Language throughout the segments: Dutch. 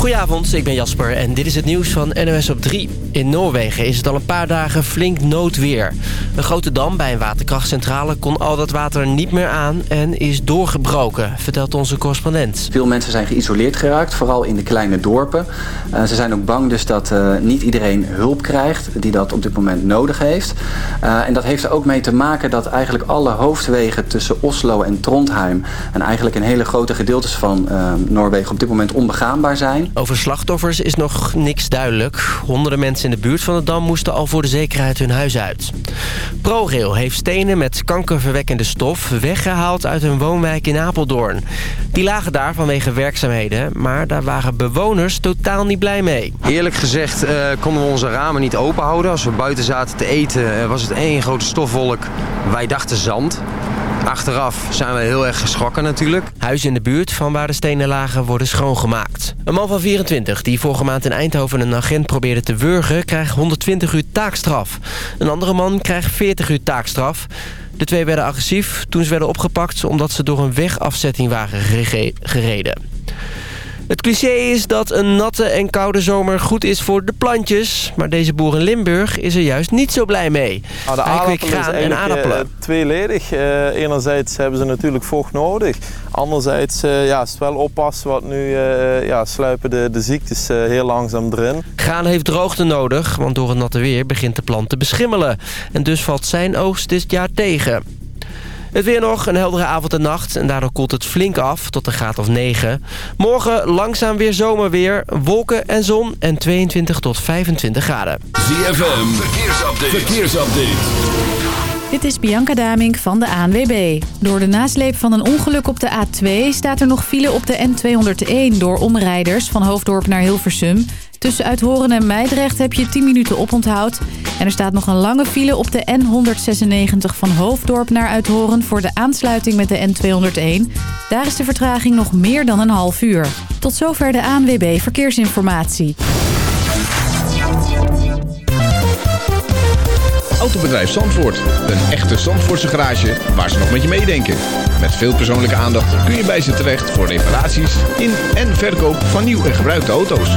Goedenavond, ik ben Jasper en dit is het nieuws van NOS op 3. In Noorwegen is het al een paar dagen flink noodweer. Een grote dam bij een waterkrachtcentrale kon al dat water niet meer aan en is doorgebroken, vertelt onze correspondent. Veel mensen zijn geïsoleerd geraakt, vooral in de kleine dorpen. Uh, ze zijn ook bang dus dat uh, niet iedereen hulp krijgt die dat op dit moment nodig heeft. Uh, en dat heeft er ook mee te maken dat eigenlijk alle hoofdwegen tussen Oslo en Trondheim... en eigenlijk een hele grote gedeeltes van Noorwegen op dit moment onbegaanbaar zijn. Over slachtoffers is nog niks duidelijk. Honderden mensen in de buurt van de dam moesten al voor de zekerheid hun huis uit. ProRail heeft stenen met kankerverwekkende stof weggehaald uit een woonwijk in Apeldoorn. Die lagen daar vanwege werkzaamheden, maar daar waren bewoners totaal niet blij mee. Eerlijk gezegd uh, konden we onze ramen niet open houden. Als we buiten zaten te eten uh, was het één grote stofwolk. Wij dachten zand. Achteraf zijn we heel erg geschrokken natuurlijk. Huizen in de buurt van waar de stenen lagen worden schoongemaakt. Een man van 24 die vorige maand in Eindhoven een agent probeerde te wurgen... krijgt 120 uur taakstraf. Een andere man krijgt 40 uur taakstraf. De twee werden agressief toen ze werden opgepakt... omdat ze door een wegafzetting waren gereden. Het cliché is dat een natte en koude zomer goed is voor de plantjes. Maar deze boer in Limburg is er juist niet zo blij mee. Nou, de graan en aardappelen. Uh, tweeledig. Uh, enerzijds hebben ze natuurlijk vocht nodig. Anderzijds uh, ja, is het wel oppassen, want nu ja, sluipen de, de ziektes heel langzaam erin. Graan heeft droogte nodig, want door het natte weer begint de plant te beschimmelen. En dus valt zijn oogst dit jaar tegen. Het weer nog, een heldere avond en nacht. En daardoor koelt het flink af tot een graad of 9. Morgen langzaam weer zomerweer. Wolken en zon en 22 tot 25 graden. ZFM, verkeersupdate. verkeersupdate. Dit is Bianca Damink van de ANWB. Door de nasleep van een ongeluk op de A2 staat er nog file op de N201 door omrijders van Hoofddorp naar Hilversum. Tussen Uithoren en Meidrecht heb je 10 minuten oponthoud. En er staat nog een lange file op de N196 van Hoofddorp naar Uithoren... voor de aansluiting met de N201. Daar is de vertraging nog meer dan een half uur. Tot zover de ANWB Verkeersinformatie. Autobedrijf Zandvoort. Een echte Zandvoortse garage waar ze nog met je meedenken. Met veel persoonlijke aandacht kun je bij ze terecht voor reparaties in en verkoop van nieuw en gebruikte auto's.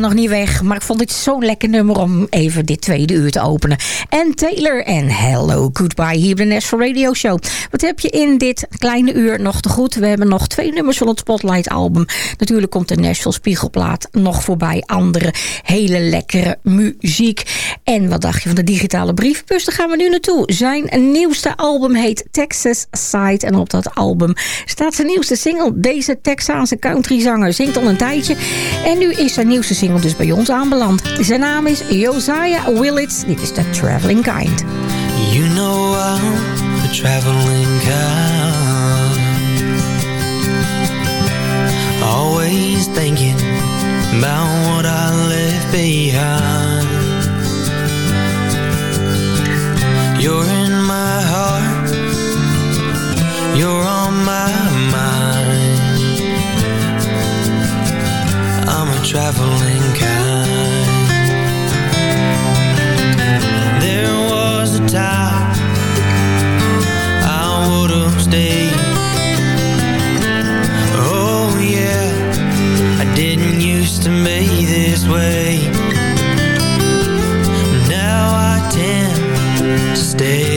Nog niet weg. Maar ik vond dit zo'n lekker nummer om even dit tweede uur te openen. En Taylor en Hello Goodbye hier bij de Nashville Radio Show. Wat heb je in dit kleine uur nog te goed? We hebben nog twee nummers van het Spotlight album. Natuurlijk komt de Nashville Spiegelplaat nog voorbij. Andere hele lekkere muziek. En wat dacht je van de digitale briefbus? Daar gaan we nu naartoe. Zijn nieuwste album heet Texas Side. En op dat album staat zijn nieuwste single. Deze Texaanse countryzanger zingt al een tijdje. En nu is zijn nieuwste single dus bij ons aanbeland. Zijn naam is Josiah Willits. Dit is The Traveling Kind. You know I'm the traveling kind Always thinking about what I left behind You're in my heart You're on my mind I'm a traveling stayed Oh yeah I didn't used to be this way. Now I tend to stay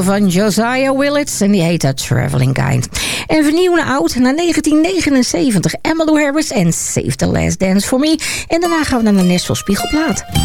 van Josiah Willits en die heet The Traveling Kind. En vernieuwende oud naar 1979. Emmylou Harris en Save the Last Dance for Me. En daarna gaan we naar de Nashville Spiegelplaat.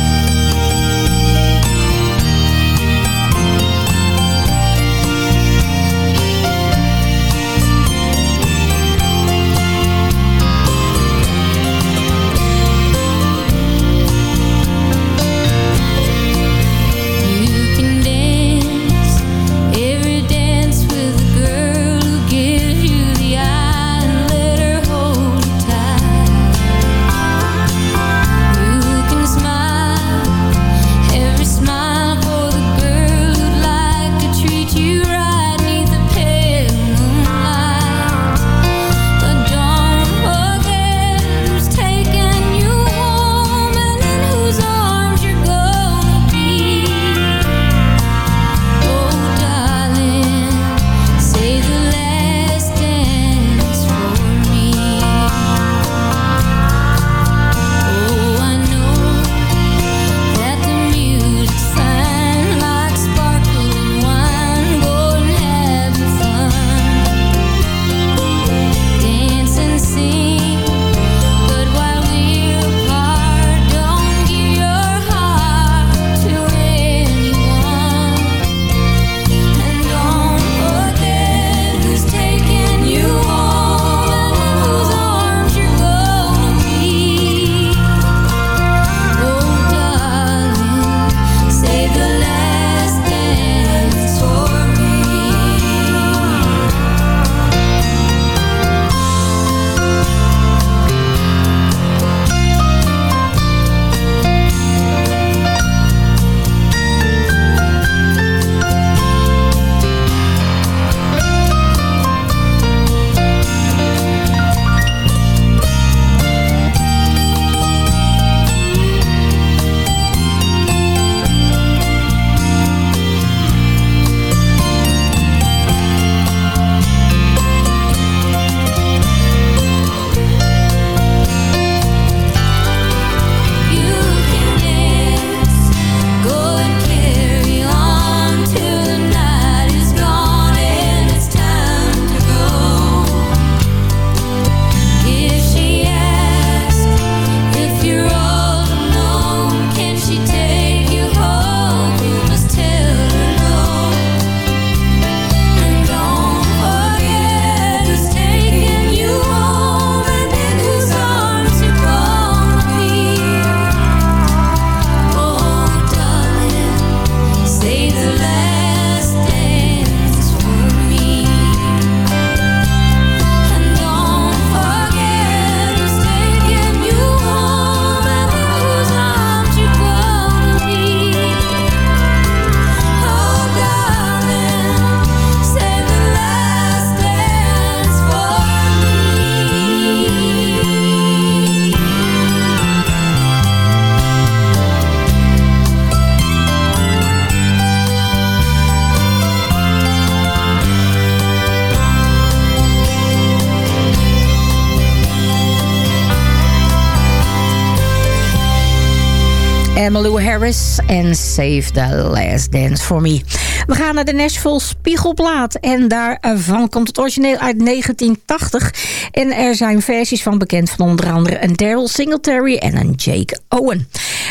Harris en Save the Last Dance for Me. We gaan naar de Nashville Spiegelplaat. En daarvan komt het origineel uit 1980. En er zijn versies van bekend van onder andere een Daryl Singletary en een Jake Owen.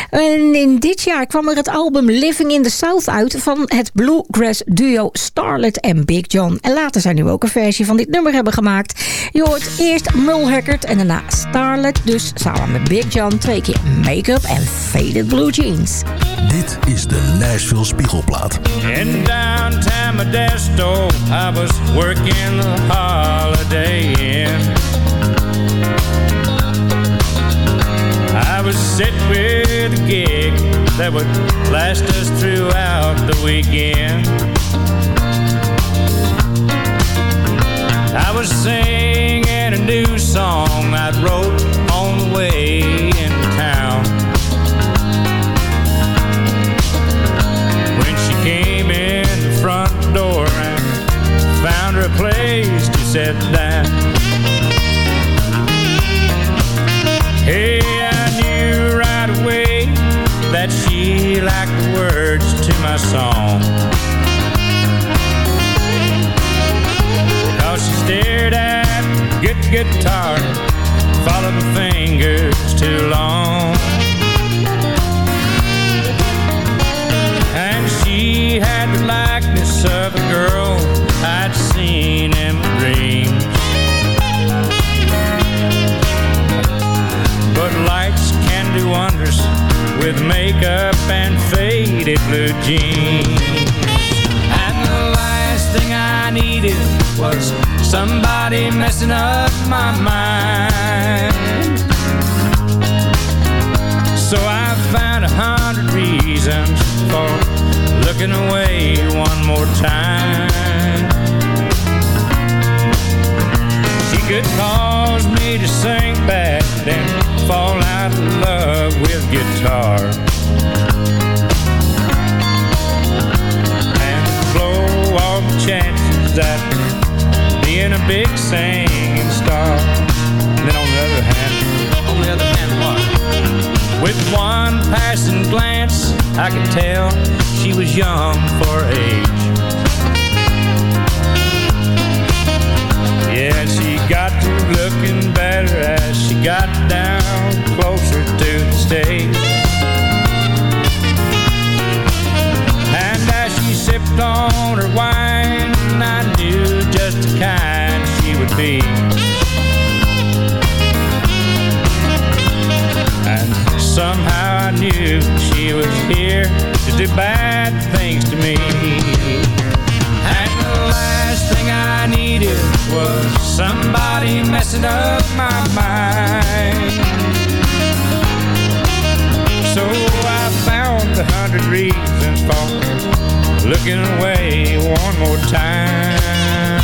En in dit jaar kwam er het album Living in the South uit... van het bluegrass duo Starlet en Big John. En later zijn nu ook een versie van dit nummer hebben gemaakt. Je hoort eerst Mulhackert en daarna Starlet. Dus samen met Big John twee keer make-up en faded blue jeans. Dit is de Nashville Spiegelplaat. In downtown Modesto, I was working the holiday inn. Age. Yeah, she got to looking better as she got down closer to the stage. And as she sipped on her wine, I knew just the kind she would be. Somehow I knew she was here to do bad things to me. And the last thing I needed was somebody messing up my mind. So I found a hundred reasons for looking away one more time.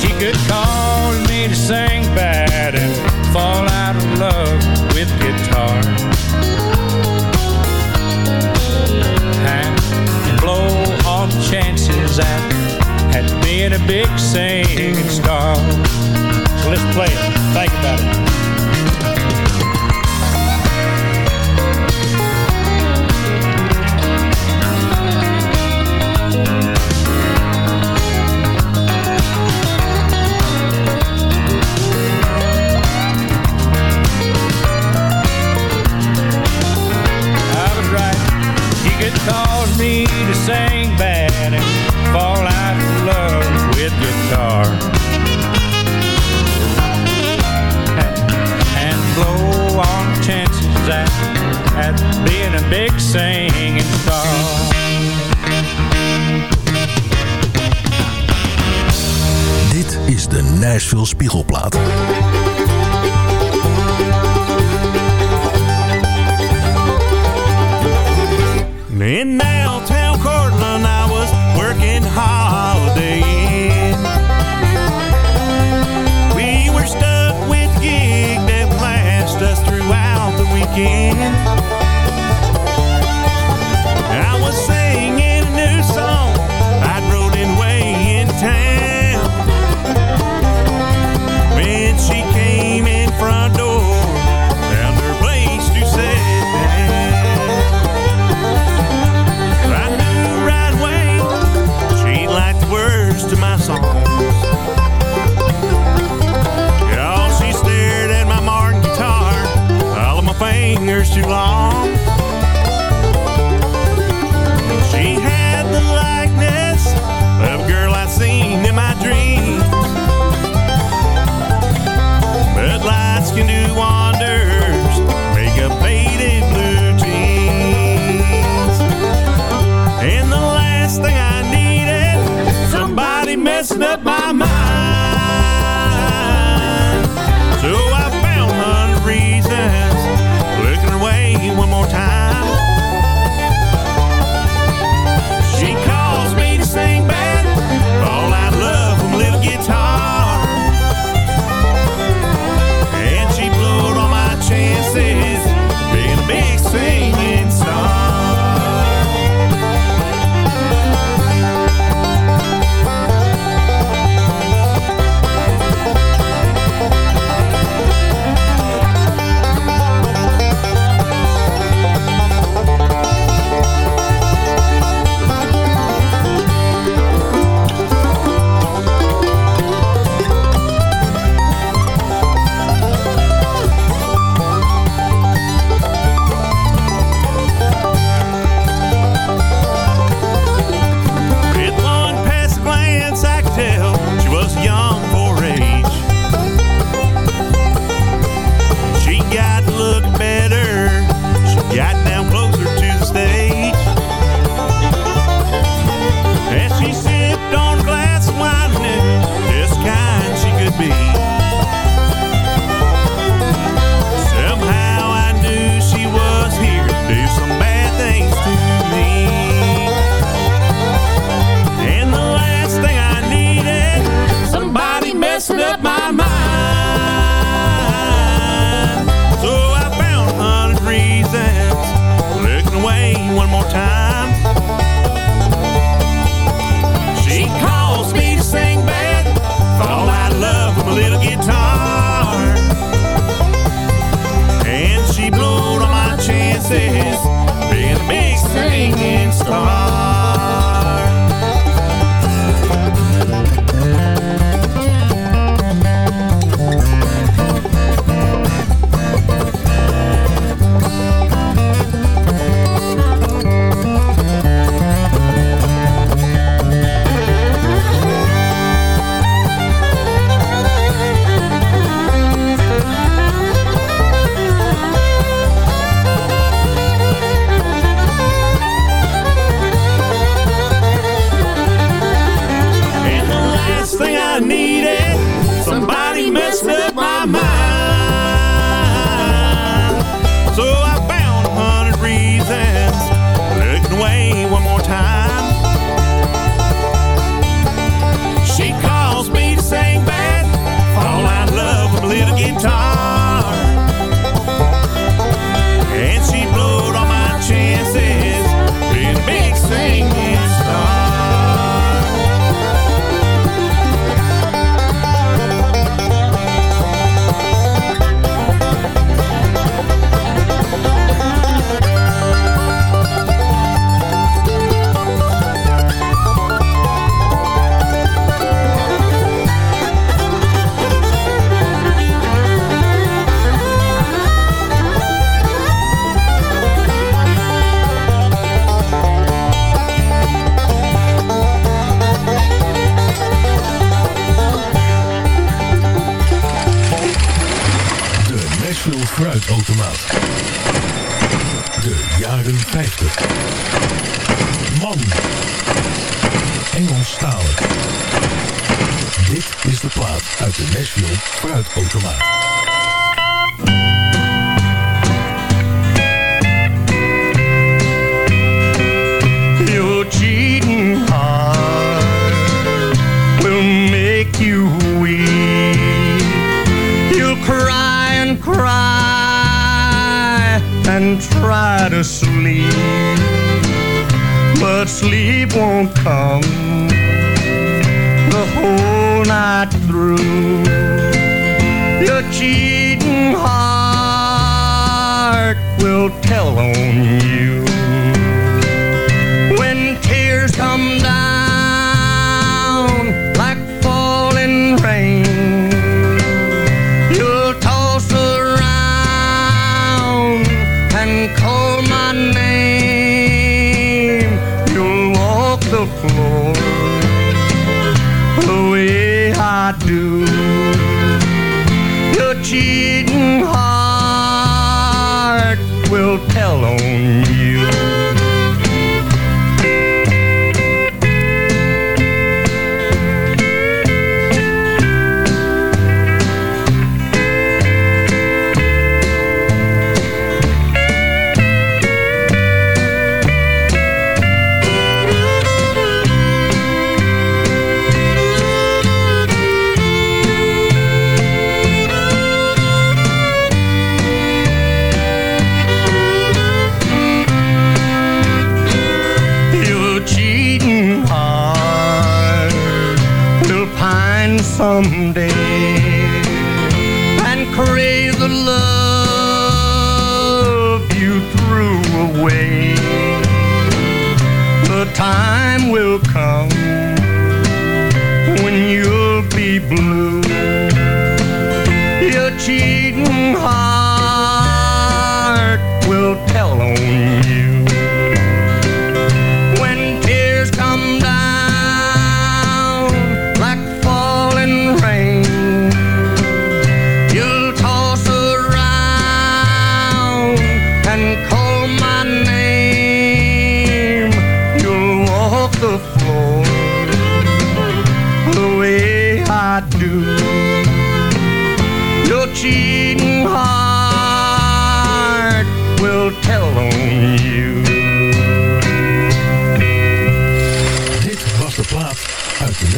She could call me to sing bad and fall out of love with guitar. And blow all the chances at, at being a big singing star. So let's play it. Think about it. Nashville Spiegelplaat. In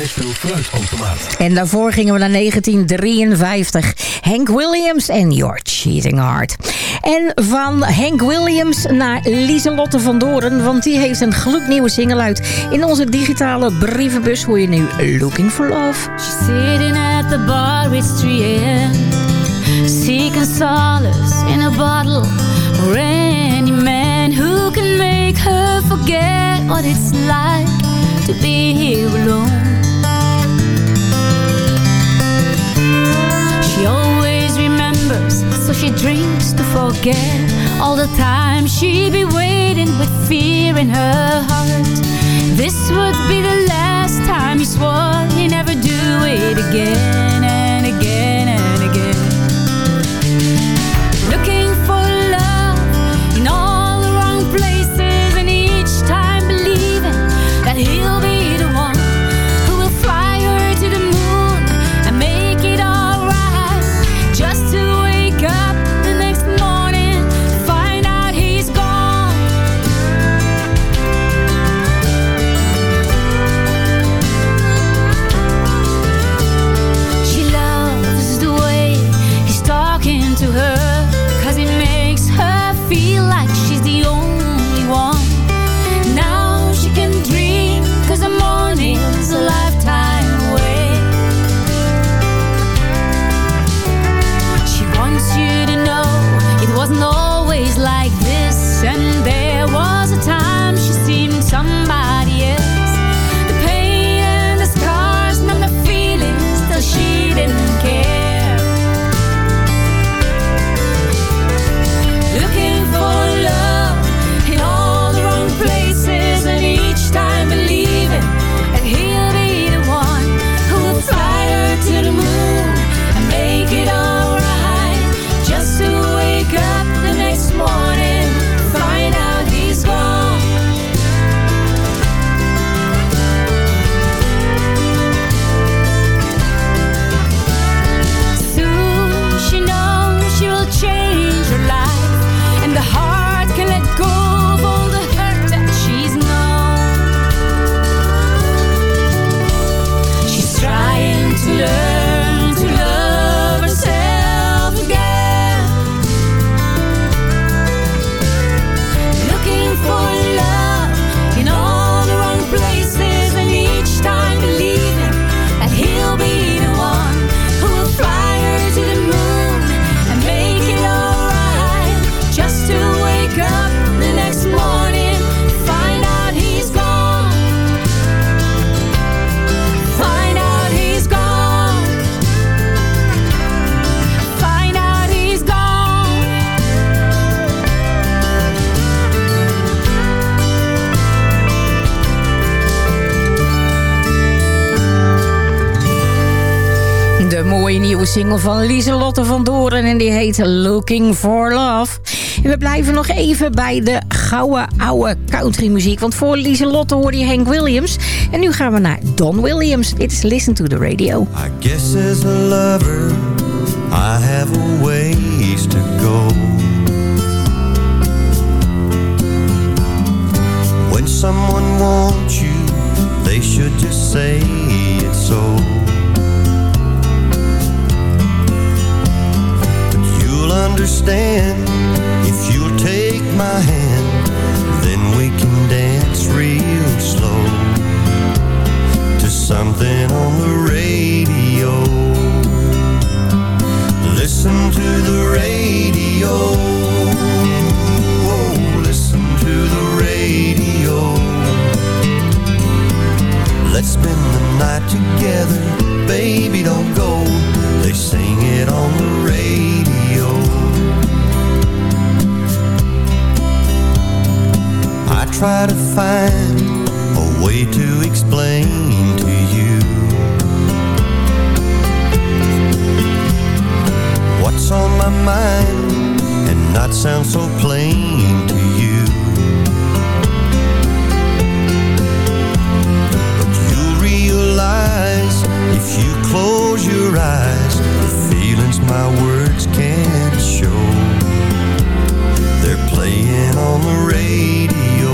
Nashville fruitautomaat. En daarvoor gingen we naar 1953. Hank Williams en Your Cheating Heart. En van Hank Williams naar Lieselotte van Doren. Want die heeft een gloednieuwe single uit. In onze digitale brievenbus hoor je nu Looking for Love. Sitting at the bar, it's 3 a.m. Seeking solace in a bottle. Or any man who can make her forget what it's like to be here alone. She always remembers, so she drinks to forget all the time she'd be waiting with fear in her heart. This would be the last time he swore he'd never do it again and again and Some single van Lieselotte van Doren en die heet Looking for Love. En we blijven nog even bij de gouden oude countrymuziek. Want voor Lieselotte hoorde je Hank Williams. En nu gaan we naar Don Williams. Dit is Listen to the Radio. I guess as a lover, I have a ways to go. When someone wants you, they should just say understand. If you'll take my hand Then we can dance real slow To something on the radio. Listen to the radio. Listen to the radio. Let's spend the night together. Baby, don't go. They sing it on the radio. Try to find a way to explain to you what's on my mind and not sound so plain to you. But you'll realize if you close your eyes, the feelings my words can't show. They're playing on the radio.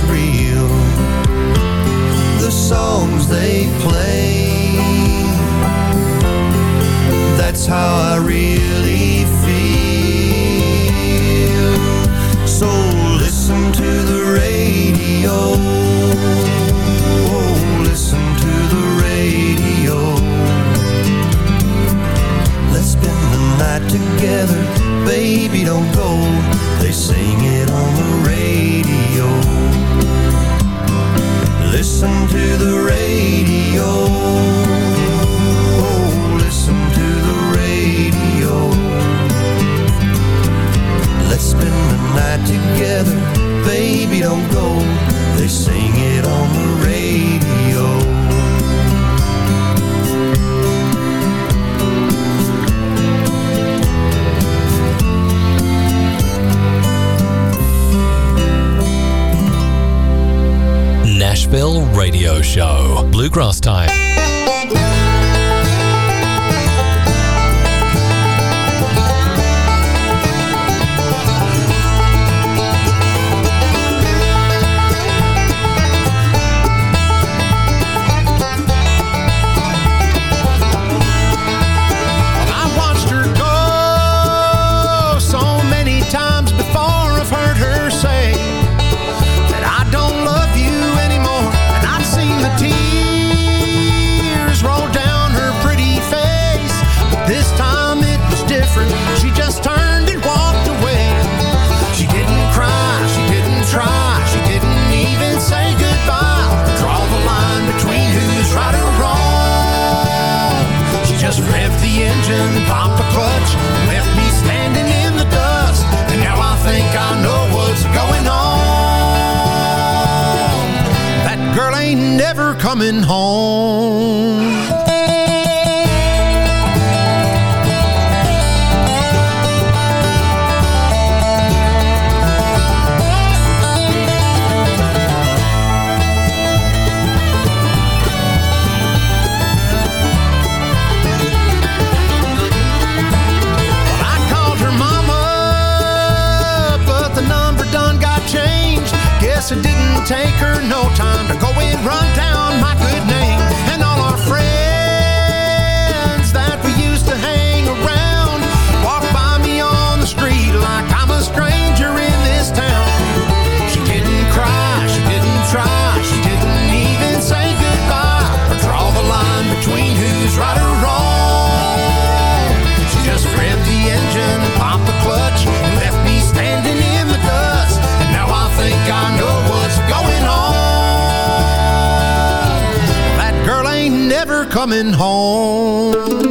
they play, that's how I really feel. So listen to the radio. Oh, listen to the radio. Let's spend the night together, baby, don't go. They sing it on the radio. Listen to the radio. Oh, listen to the radio. Let's spend the night together, baby, don't go. They sing it on the radio. Nashville Radio Show. Bluegrass time. Engine, popped the clutch, left me standing in the dust. And now I think I know what's going on. That girl ain't never coming home. Coming home.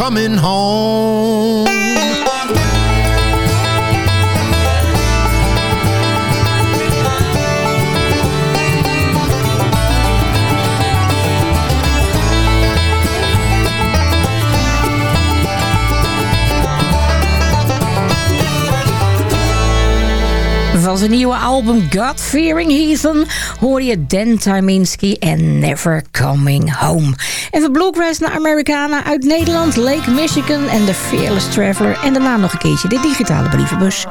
Coming home. Van zijn nieuwe album God Fearing Heathen hoor je Dan Tyminski en Never Coming Home. Even Bluegrass naar Americana uit Nederland, Lake Michigan en The Fearless Traveler. En daarna nog een keertje de digitale brievenbus.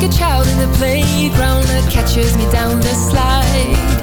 like a child in the playground that catches me down the slide.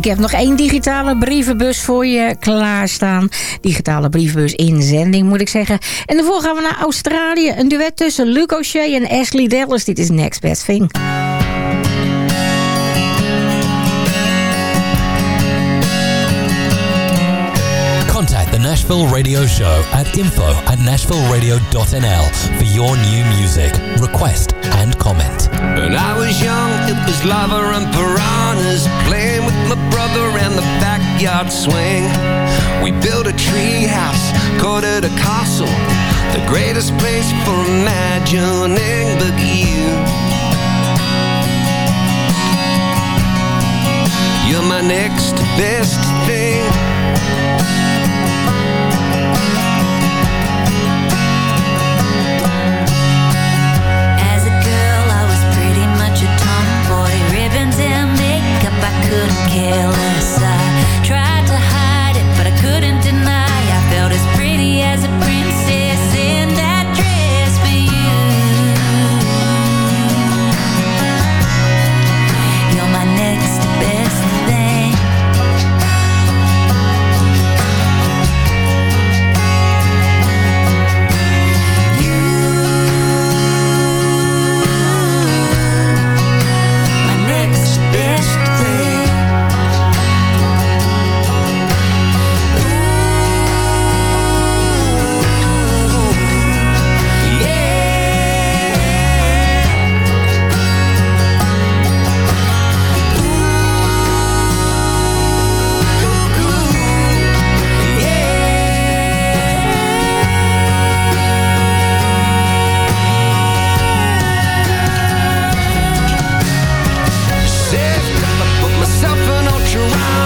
Ik heb nog één digitale brievenbus voor je klaarstaan. Digitale brievenbus inzending moet ik zeggen. En daarvoor gaan we naar Australië. Een duet tussen Luc O'Shea en Ashley Dallas. Dit is Next Best Thing. Nashville Radio Show at info at nashvilleradio.nl for your new music, request, and comment. When I was young, it was lava and piranhas, playing with my brother and the backyard swing. We built a tree house, called it a castle, the greatest place for imagining but you. You're my next best thing couldn't care less.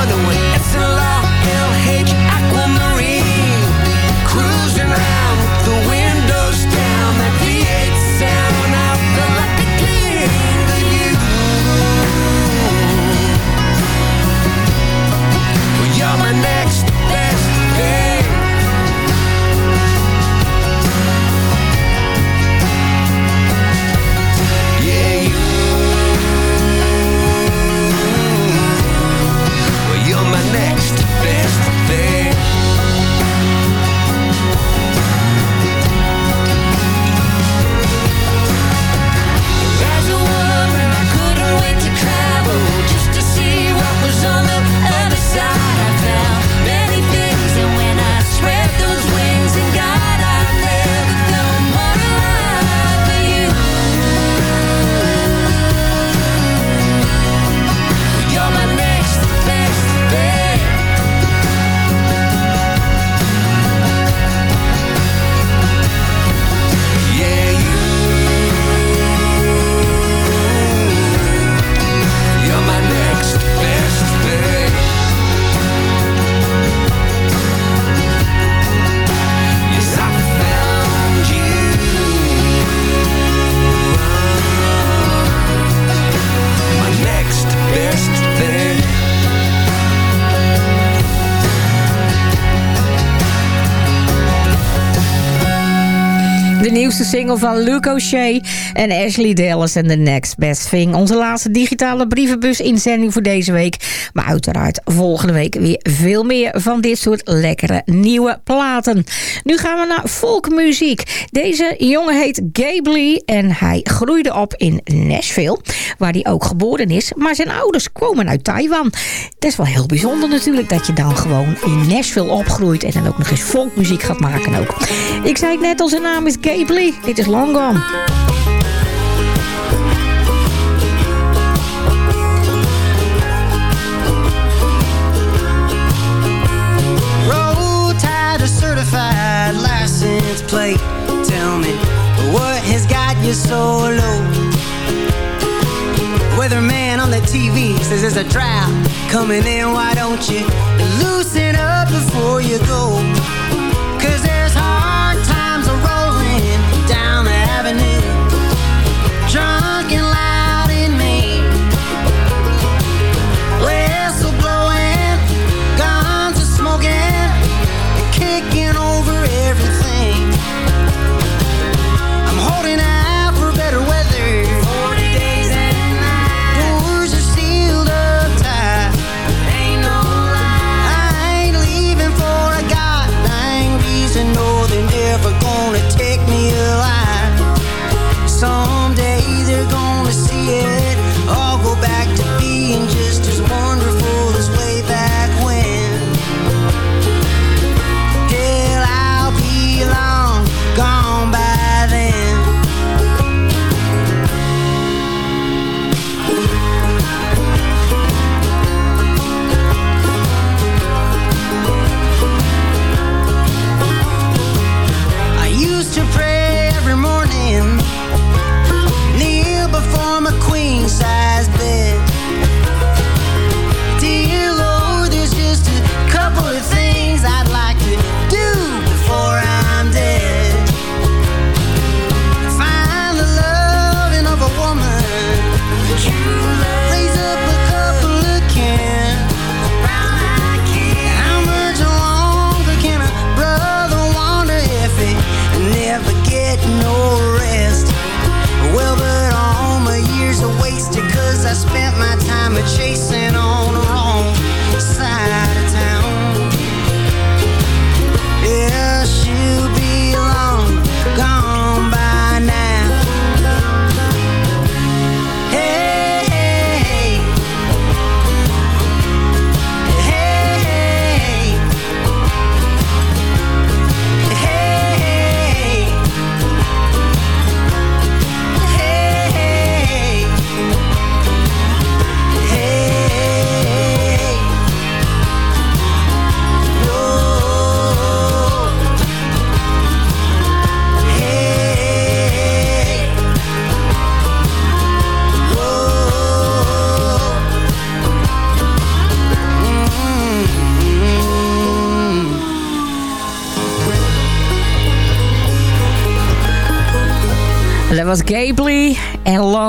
other one. Nieuwste single van Luke O'Shea en Ashley Dallas en The Next Best Thing. Onze laatste digitale brievenbus-inzending voor deze week. Maar uiteraard volgende week weer veel meer van dit soort lekkere nieuwe platen. Nu gaan we naar folkmuziek. Deze jongen heet Gabe Lee en hij groeide op in Nashville, waar hij ook geboren is. Maar zijn ouders komen uit Taiwan. Dat is wel heel bijzonder natuurlijk dat je dan gewoon in Nashville opgroeit en dan ook nog eens folkmuziek gaat maken ook. Ik zei het net al, zijn naam is Gabe Lee. Dit is Long Gone. Certified license plate. Tell me what has got you so low? Weatherman on the TV says there's a drought coming in. Why don't you loosen up before you go?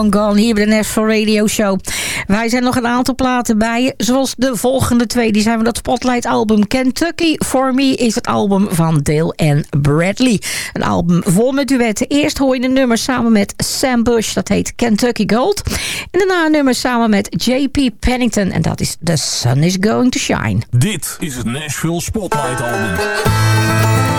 Gone hier bij de Nashville Radio Show. Wij zijn nog een aantal platen bij zoals de volgende twee. Die zijn van dat Spotlight album Kentucky For Me is het album van Dale en Bradley. Een album vol met duetten. Eerst hoor je een nummer samen met Sam Bush, dat heet Kentucky Gold. En daarna een nummer samen met J.P. Pennington en dat is The Sun Is Going To Shine. Dit is het Nashville Spotlight album.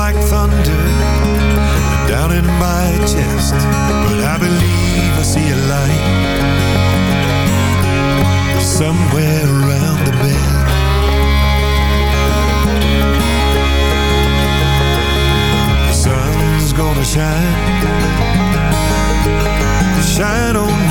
like thunder down in my chest But I believe I see a light Somewhere around the bend. The sun's gonna shine Shine on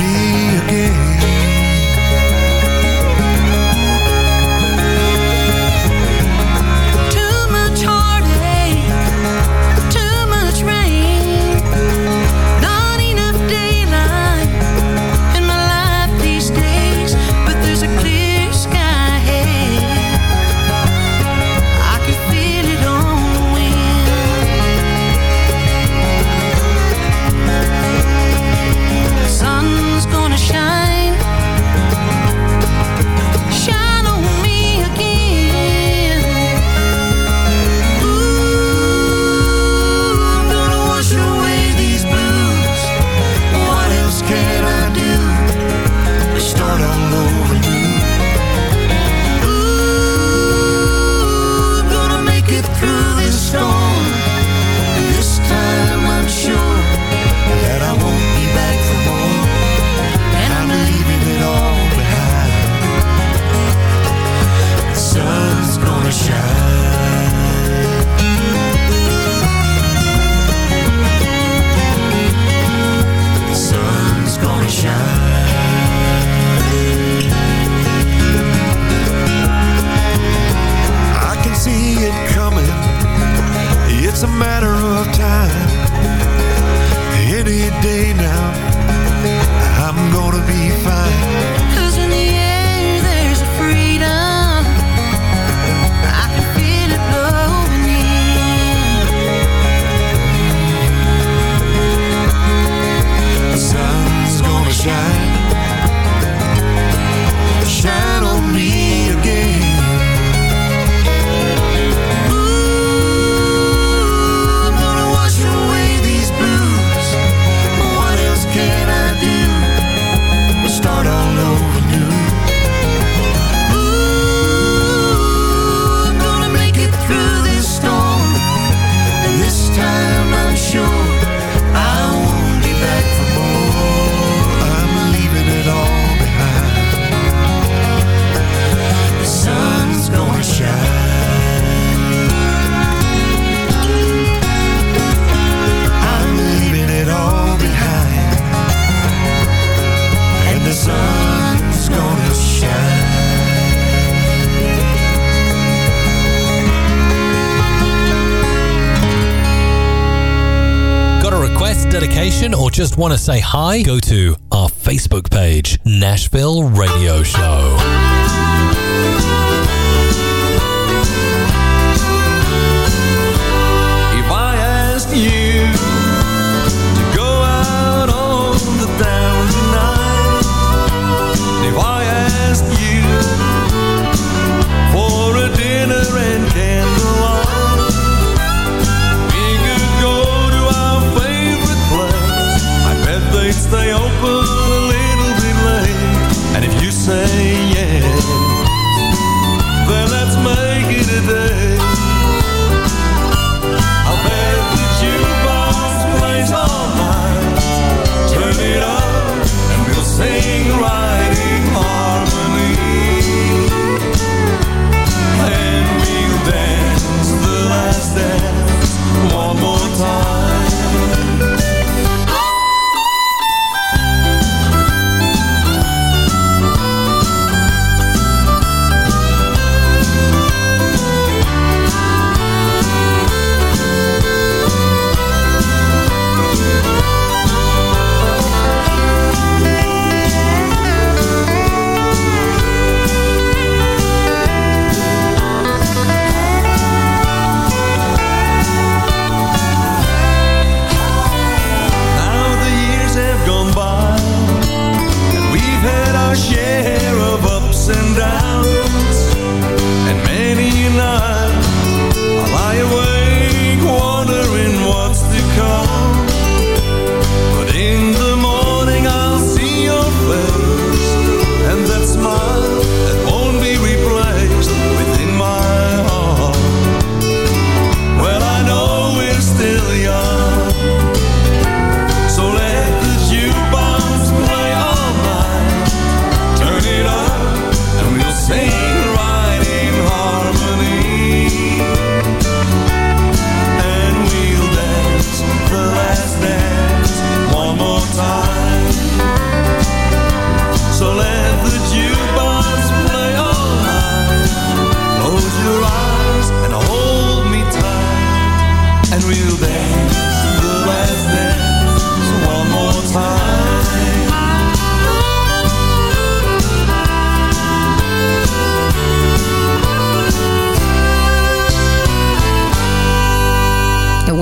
want to say hi, go to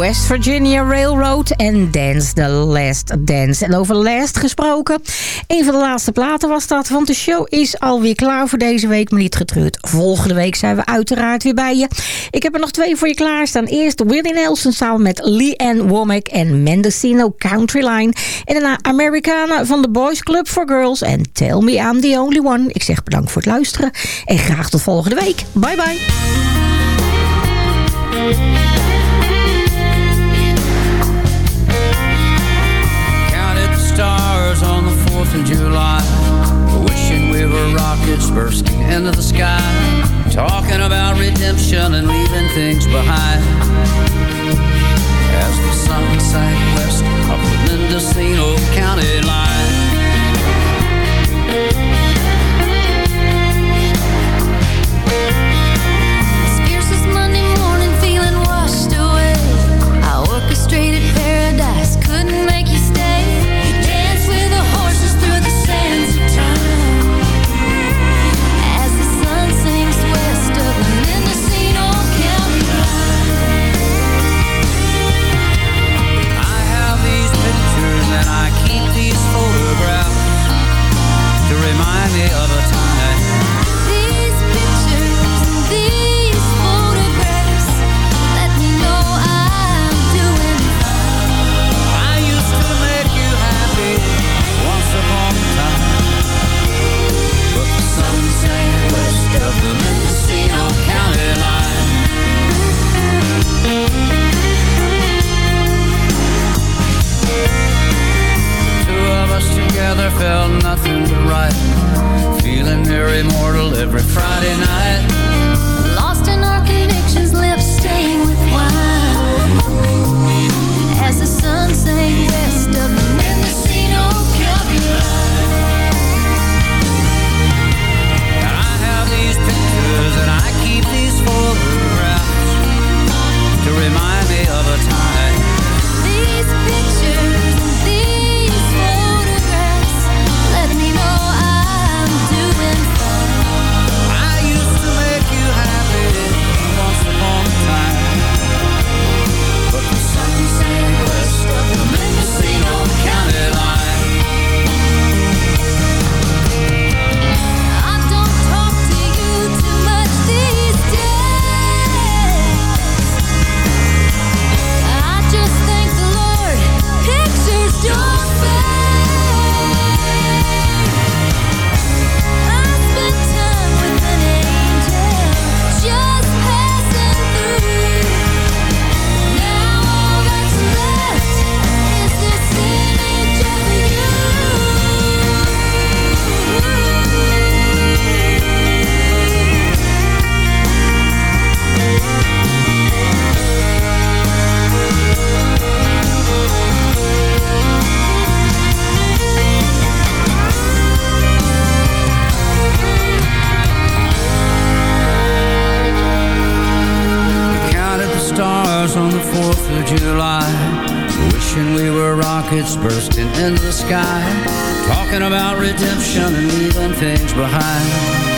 West Virginia Railroad en Dance the Last Dance. En over Last gesproken. Een van de laatste platen was dat. Want de show is alweer klaar voor deze week. Maar niet getreurd. Volgende week zijn we uiteraard weer bij je. Ik heb er nog twee voor je klaarstaan. Eerst Willie Nelson samen met Lee Ann Womack en Mendocino Country Line. En daarna Americana van de Boys Club for Girls. En Tell Me I'm the Only One. Ik zeg bedankt voor het luisteren. En graag tot volgende week. Bye bye. 4th of July Wishing we were rockets bursting into the sky. Talking about redemption and leaving things behind. As the sun sank west of the Mendocino County line every Friday. leaving things behind.